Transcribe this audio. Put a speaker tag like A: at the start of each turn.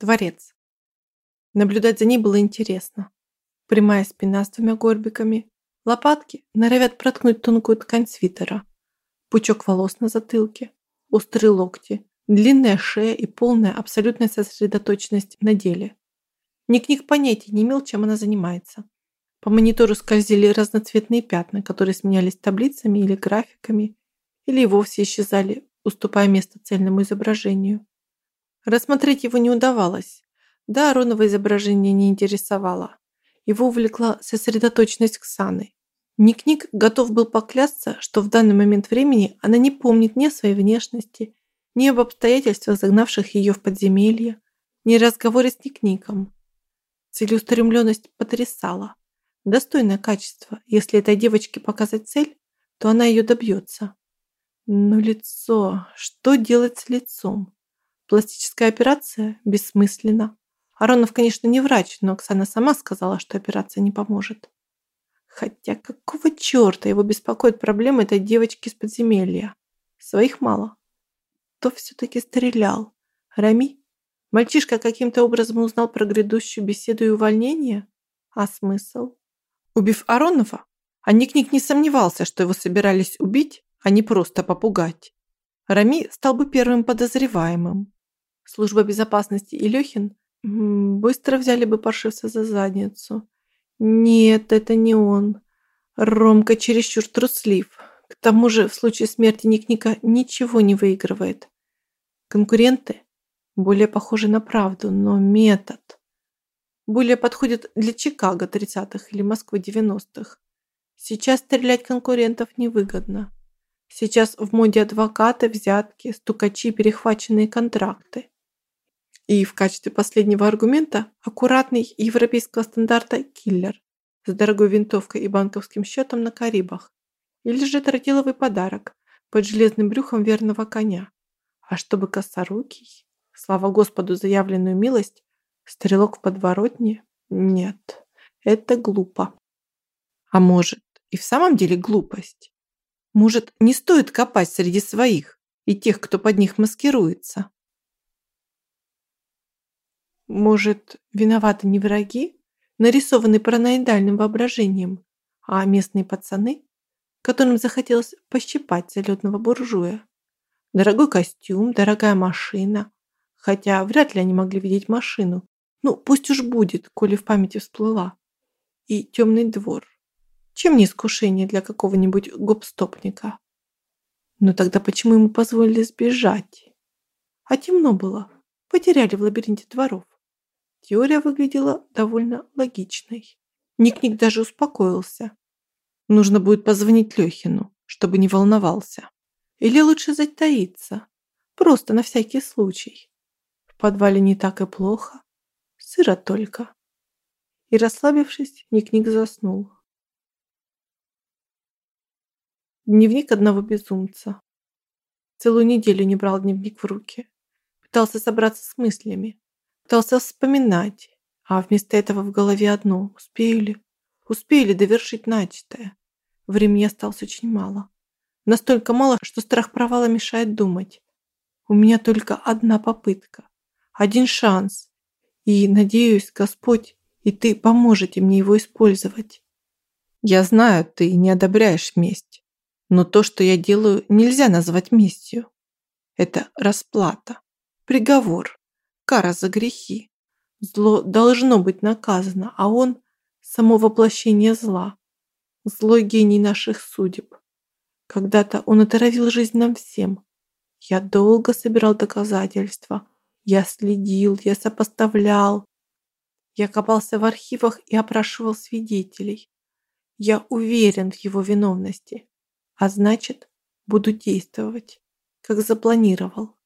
A: Дворец. Наблюдать за ней было интересно. Прямая спина с двумя горбиками, лопатки норовят проткнуть тонкую ткань свитера, пучок волос на затылке, острые локти, длинная шея и полная абсолютная сосредоточенность на деле. Ник-Ник понятия не имел, чем она занимается. По монитору скользили разноцветные пятна, которые сменялись таблицами или графиками, или и вовсе исчезали, уступая место цельному изображению. Рассмотреть его не удавалось. Да, Аронова изображение не интересовало. Его увлекла сосредоточенность Ксаны. Ник-Ник готов был поклясться, что в данный момент времени она не помнит ни о своей внешности, ни об обстоятельствах, загнавших ее в подземелье, ни о разговоре с Ник-Ником. Целеустремленность потрясала. Достойное качество. Если этой девочке показать цель, то она ее добьется. Но лицо... Что делать с лицом? Пластическая операция бессмысленна. Аронов, конечно, не врач, но Оксана сама сказала, что операция не поможет. Хотя какого черта его беспокоит проблема этой девочки из подземелья? Своих мало. Кто все-таки стрелял? Рами? Мальчишка каким-то образом узнал про грядущую беседу и увольнение? А смысл? Убив Аронова, а Ник-Ник не сомневался, что его собирались убить, а не просто попугать. Рами стал бы первым подозреваемым. Служба безопасности и Лехин быстро взяли бы паршивца за задницу. Нет, это не он. Ромка чересчур труслив. К тому же в случае смерти Ник-Ника ничего не выигрывает. Конкуренты более похожи на правду, но метод более подходит для Чикаго 30-х или Москвы 90-х. Сейчас стрелять конкурентов невыгодно. Сейчас в моде адвокаты, взятки, стукачи, перехваченные контракты. И в качестве последнего аргумента аккуратный европейского стандарта киллер с дорогой винтовкой и банковским счетом на Карибах. Или же тротиловый подарок под железным брюхом верного коня. А чтобы косорукий, слава Господу заявленную милость, стрелок в подворотне? Нет, это глупо. А может, и в самом деле глупость? Может, не стоит копать среди своих и тех, кто под них маскируется? Может, виноваты не враги, нарисованные параноидальным воображением, а местные пацаны, которым захотелось пощипать залетного буржуя? Дорогой костюм, дорогая машина. Хотя вряд ли они могли видеть машину. Ну, пусть уж будет, коли в памяти всплыла. И темный двор. Чем не искушение для какого-нибудь гопстопника? Но тогда почему ему позволили сбежать? А темно было. Потеряли в лабиринте дворов. Теория выглядела довольно логичной. Ник-Ник даже успокоился. Нужно будет позвонить Лехину, чтобы не волновался. Или лучше затаиться. Просто на всякий случай. В подвале не так и плохо. Сыро только. И расслабившись, Ник-Ник заснул. Дневник одного безумца. Целую неделю не брал дневник в руки. Пытался собраться с мыслями. Пытался вспоминать, а вместо этого в голове одно. Успею ли? Успею ли довершить начатое? Времени осталось очень мало. Настолько мало, что страх провала мешает думать. У меня только одна попытка. Один шанс. И, надеюсь, Господь и ты поможете мне его использовать. Я знаю, ты не одобряешь месть. Но то, что я делаю, нельзя назвать местью. Это расплата, приговор, кара за грехи. Зло должно быть наказано, а он – само воплощение зла. Злой гений наших судеб. Когда-то он отравил жизнь нам всем. Я долго собирал доказательства. Я следил, я сопоставлял. Я копался в архивах и опрашивал свидетелей. Я уверен в его виновности. А значит, буду действовать, как запланировал.